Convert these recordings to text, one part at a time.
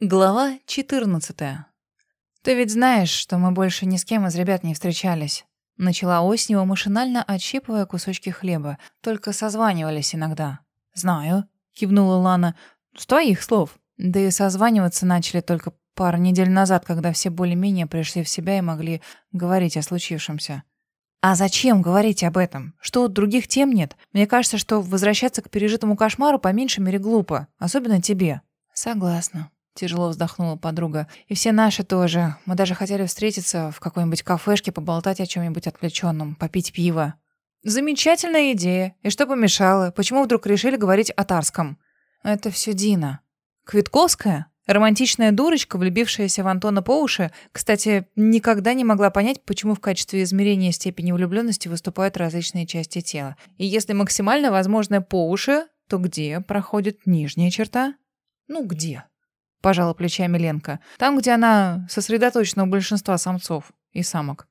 Глава 14. Ты ведь знаешь, что мы больше ни с кем из ребят не встречались. Начала Оснева, машинально отщипывая кусочки хлеба. Только созванивались иногда. Знаю, кивнула Лана. С твоих слов. Да и созваниваться начали только пару недель назад, когда все более-менее пришли в себя и могли говорить о случившемся. А зачем говорить об этом? Что, других тем нет? Мне кажется, что возвращаться к пережитому кошмару по меньшей мере глупо. Особенно тебе. Согласна. Тяжело вздохнула подруга. И все наши тоже. Мы даже хотели встретиться в какой-нибудь кафешке, поболтать о чем-нибудь отвлеченном, попить пиво. Замечательная идея. И что помешало? Почему вдруг решили говорить о Тарском? Это все Дина. Квитковская? Романтичная дурочка, влюбившаяся в Антона по уши, кстати, никогда не могла понять, почему в качестве измерения степени влюбленности выступают различные части тела. И если максимально возможное по уши, то где проходит нижняя черта? Ну, где? Пожала плечами Ленка. Там, где она сосредоточена у большинства самцов и самок.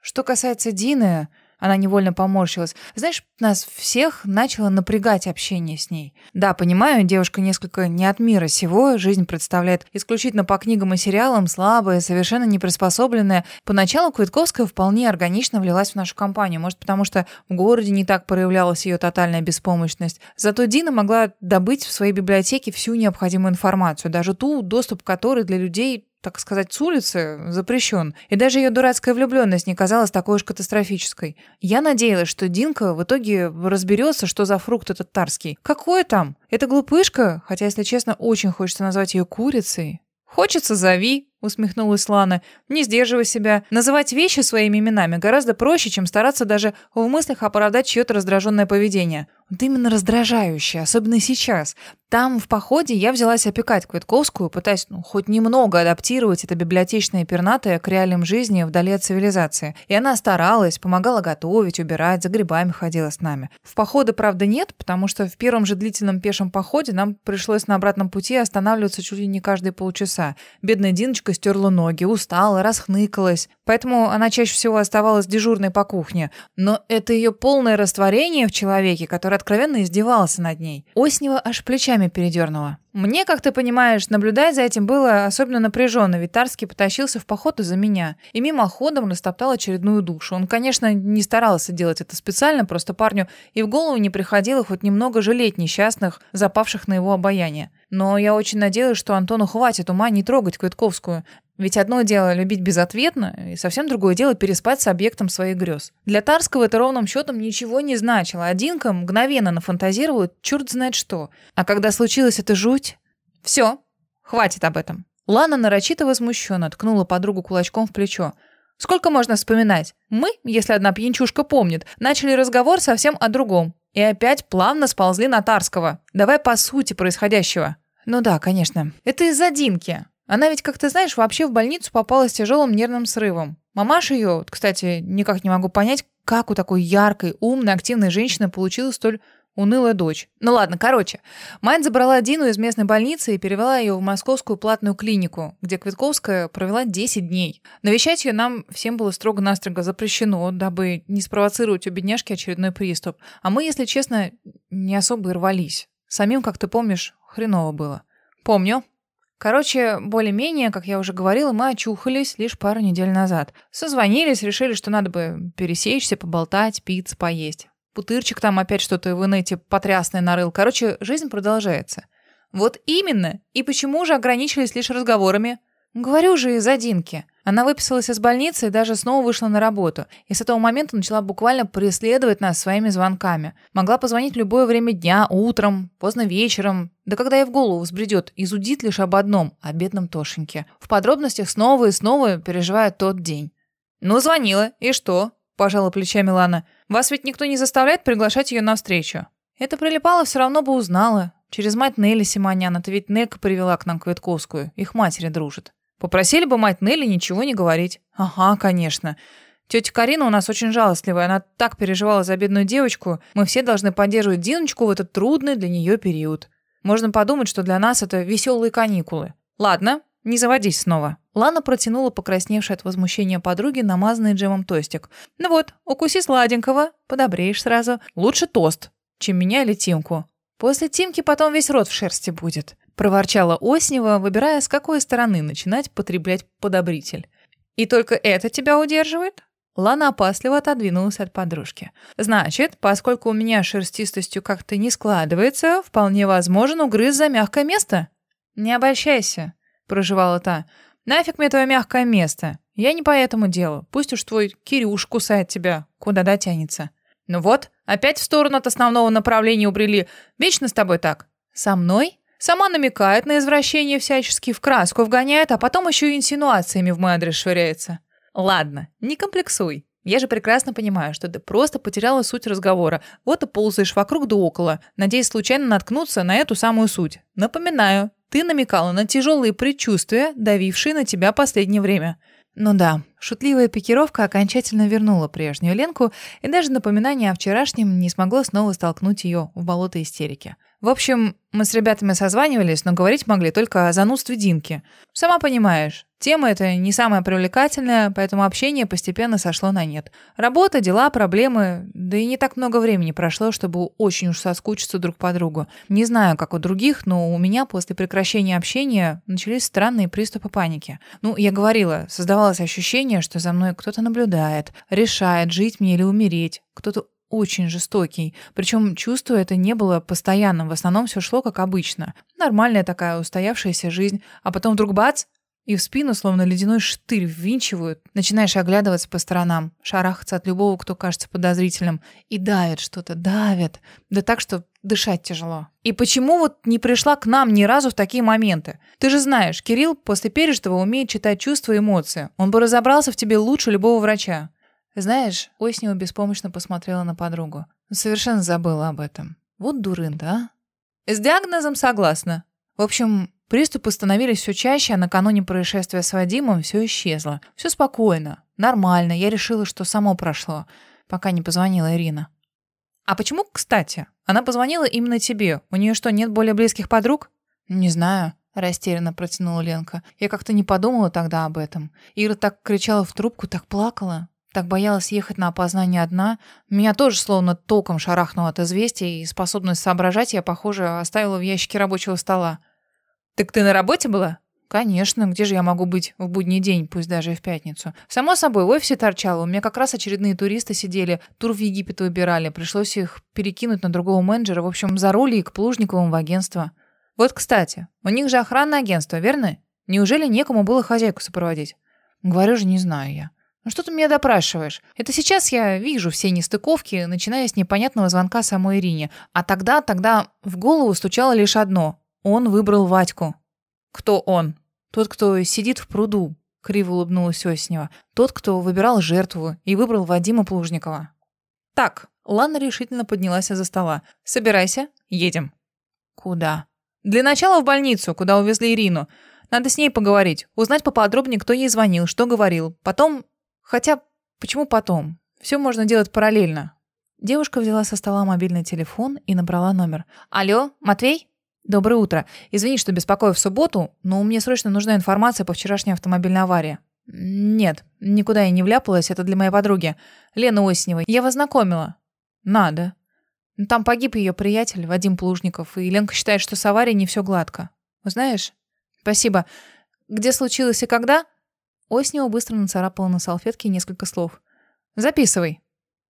Что касается Дины, она невольно поморщилась. Знаешь, нас всех начало напрягать общение с ней. Да, понимаю, девушка несколько не от мира сего, жизнь представляет исключительно по книгам и сериалам, слабая, совершенно не приспособленная. Поначалу Квитковская вполне органично влилась в нашу компанию, может, потому что в городе не так проявлялась ее тотальная беспомощность. Зато Дина могла добыть в своей библиотеке всю необходимую информацию, даже ту, доступ к которой для людей так сказать, с улицы запрещен. И даже ее дурацкая влюбленность не казалась такой уж катастрофической. Я надеялась, что Динка в итоге разберется, что за фрукт этот тарский. Какой там? Это глупышка, хотя, если честно, очень хочется назвать ее курицей. «Хочется, зови», — усмехнулась Лана. «Не сдерживай себя. Называть вещи своими именами гораздо проще, чем стараться даже в мыслях оправдать чье-то раздраженное поведение. Вот именно раздражающее, особенно сейчас. Там, в походе, я взялась опекать Квитковскую, пытаясь ну, хоть немного адаптировать это библиотечное пернатое к реалиям жизни вдали от цивилизации. И она старалась, помогала готовить, убирать, за грибами ходила с нами. В походы, правда, нет, потому что в первом же длительном пешем походе нам пришлось на обратном пути останавливаться чуть ли не каждые полчаса. Бедная Диночка стерла ноги, устала, расхныкалась. Поэтому она чаще всего оставалась дежурной по кухне. Но это ее полное растворение в человеке, который откровенно издевался над ней. Оснева аж плечами передернула. Мне, как ты понимаешь, наблюдать за этим было особенно напряженно. Витарский потащился в поход из-за меня. И мимоходом растоптал очередную душу. Он, конечно, не старался делать это специально, просто парню и в голову не приходило хоть немного жалеть несчастных, запавших на его обаяние. Но я очень надеялась, что Антону хватит ума не трогать Квитковскую. Ведь одно дело любить безответно, и совсем другое дело переспать с объектом своих грез. Для Тарского это ровным счетом ничего не значило. Одинка мгновенно нафантазировала черт знает что. А когда случилось это жуть... Все, хватит об этом. Лана нарочито возмущенно ткнула подругу кулачком в плечо. Сколько можно вспоминать? Мы, если одна пьянчушка помнит, начали разговор совсем о другом. И опять плавно сползли на Тарского. Давай по сути происходящего. Ну да, конечно. Это из-за Динки. Она ведь, как ты знаешь, вообще в больницу попала с тяжелым нервным срывом. Мамаша ее, кстати, никак не могу понять, как у такой яркой, умной, активной женщины получилась столь унылая дочь. Ну ладно, короче. Мать забрала Дину из местной больницы и перевела ее в московскую платную клинику, где Квитковская провела 10 дней. Навещать ее нам всем было строго-настрого запрещено, дабы не спровоцировать у бедняжки очередной приступ. А мы, если честно, не особо и рвались. Самим, как ты помнишь, хреново было. Помню. Короче, более-менее, как я уже говорила, мы очухались лишь пару недель назад. Созвонились, решили, что надо бы пересечься, поболтать, пиццы поесть. Путырчик там опять что-то в инете потрясное нарыл. Короче, жизнь продолжается. Вот именно. И почему же ограничились лишь разговорами? Говорю же, из-за Динки. Она выписалась из больницы и даже снова вышла на работу. И с этого момента начала буквально преследовать нас своими звонками. Могла позвонить любое время дня, утром, поздно вечером. Да когда ей в голову взбредет, изудит лишь об одном – о бедном Тошеньке. В подробностях снова и снова переживает тот день. «Ну, звонила. И что?» – пожала плечами Лана. «Вас ведь никто не заставляет приглашать ее на встречу». Это прилипало все равно бы узнала. Через мать Нелли Симонян, это ведь Нека привела к нам Квитковскую. Их матери дружат. Попросили бы мать Нелли ничего не говорить. Ага, конечно. Тетя Карина у нас очень жалостливая. Она так переживала за бедную девочку. Мы все должны поддерживать Диночку в этот трудный для нее период. Можно подумать, что для нас это веселые каникулы. Ладно, не заводись снова. Лана протянула покрасневшей от возмущения подруги намазанный джемом тостик. Ну вот, укуси сладенького, подобреешь сразу. Лучше тост, чем меня или Тимку. После Тимки потом весь рот в шерсти будет. Проворчала Оснева, выбирая, с какой стороны начинать потреблять подобритель. «И только это тебя удерживает?» Лана опасливо отодвинулась от подружки. «Значит, поскольку у меня шерстистостью как-то не складывается, вполне возможен угрыз за мягкое место?» «Не обольщайся», — проживала та. «Нафиг мне твое мягкое место? Я не по этому делу. Пусть уж твой Кирюш кусает тебя, куда дотянется». «Ну вот, опять в сторону от основного направления убрели. Вечно с тобой так». «Со мной?» Сама намекает на извращение всячески, в краску вгоняет, а потом еще и инсинуациями в мой адрес швыряется. Ладно, не комплексуй. Я же прекрасно понимаю, что ты просто потеряла суть разговора. Вот и ползаешь вокруг да около, надеясь случайно наткнуться на эту самую суть. Напоминаю, ты намекала на тяжелые предчувствия, давившие на тебя последнее время. Ну да, шутливая пикировка окончательно вернула прежнюю Ленку, и даже напоминание о вчерашнем не смогло снова столкнуть ее в болото истерики. В общем, мы с ребятами созванивались, но говорить могли только о занудстве Динки. Сама понимаешь, тема эта не самая привлекательная, поэтому общение постепенно сошло на нет. Работа, дела, проблемы, да и не так много времени прошло, чтобы очень уж соскучиться друг по другу. Не знаю, как у других, но у меня после прекращения общения начались странные приступы паники. Ну, я говорила, создавалось ощущение, что за мной кто-то наблюдает, решает, жить мне или умереть. Кто-то очень жестокий. Причем чувство это не было постоянным, в основном все шло как обычно. Нормальная такая устоявшаяся жизнь, а потом вдруг бац, и в спину словно ледяной штырь ввинчивают. Начинаешь оглядываться по сторонам, шарахаться от любого, кто кажется подозрительным. И давит что-то, давит. Да так, что дышать тяжело. И почему вот не пришла к нам ни разу в такие моменты? Ты же знаешь, Кирилл после пережитого умеет читать чувства и эмоции. Он бы разобрался в тебе лучше любого врача. Знаешь, Оснева беспомощно посмотрела на подругу. Совершенно забыла об этом. Вот дурын, да? С диагнозом согласна. В общем, приступы становились все чаще, а накануне происшествия с Вадимом все исчезло. Все спокойно, нормально. Я решила, что само прошло, пока не позвонила Ирина. А почему, кстати, она позвонила именно тебе? У нее что, нет более близких подруг? Не знаю. Растерянно протянула Ленка. Я как-то не подумала тогда об этом. Ира так кричала в трубку, так плакала. Так боялась ехать на опознание одна. Меня тоже словно током шарахнуло от известия, и способность соображать я, похоже, оставила в ящике рабочего стола. «Так ты на работе была?» «Конечно, где же я могу быть в будний день, пусть даже и в пятницу?» Само собой, в офисе торчала, у меня как раз очередные туристы сидели, тур в Египет выбирали, пришлось их перекинуть на другого менеджера, в общем, за роли и к Плужниковым в агентство. Вот, кстати, у них же охранное агентство, верно? Неужели некому было хозяйку сопроводить? Говорю же, не знаю я. Ну что ты меня допрашиваешь? Это сейчас я вижу все нестыковки, начиная с непонятного звонка самой Ирине. А тогда, тогда в голову стучало лишь одно. Он выбрал Вадьку. Кто он? Тот, кто сидит в пруду, криво улыбнулась Оснева. Тот, кто выбирал жертву и выбрал Вадима Плужникова. Так, Лана решительно поднялась из-за стола. Собирайся, едем. Куда? Для начала в больницу, куда увезли Ирину. Надо с ней поговорить, узнать поподробнее, кто ей звонил, что говорил. Потом Хотя, почему потом? Все можно делать параллельно. Девушка взяла со стола мобильный телефон и набрала номер. «Алло, Матвей?» «Доброе утро. Извини, что беспокою в субботу, но мне срочно нужна информация по вчерашней автомобильной аварии». «Нет, никуда я не вляпалась, это для моей подруги. Лены Осеневой. Я вас знакомила». «Надо». Там погиб ее приятель, Вадим Плужников, и Ленка считает, что с аварией не все гладко. Знаешь? Спасибо. Где случилось и когда?» Оснева быстро нацарапала на салфетке несколько слов. «Записывай».